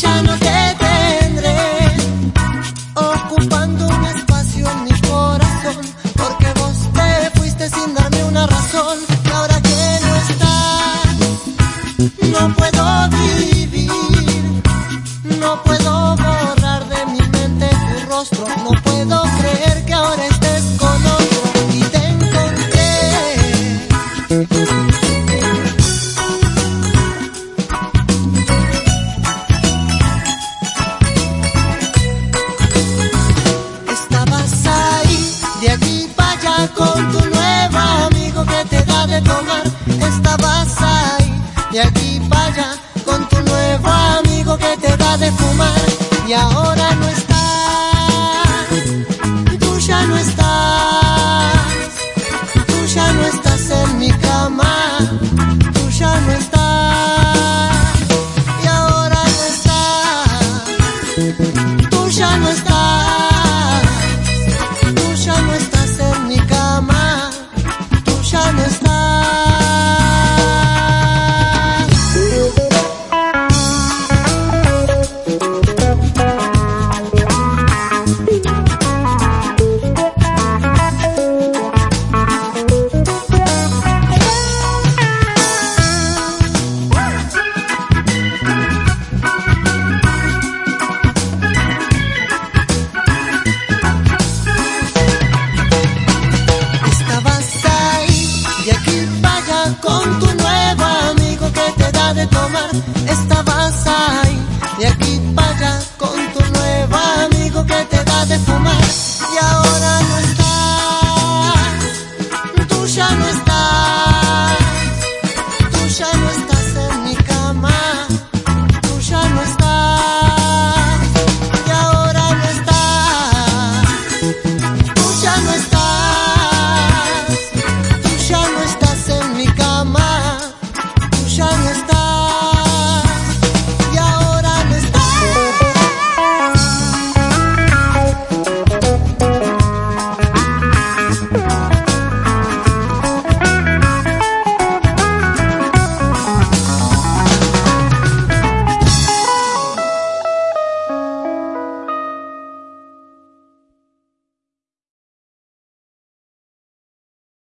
Ya no de aquí para allá con tu nuevo amigo que te va de fumar. Y ahora con tu nuevo amigo que te da de tomar. Estabas ahí y aquí para con tu nuevo amigo que te da de fumar. Y ahora no estás, tú ya no estás.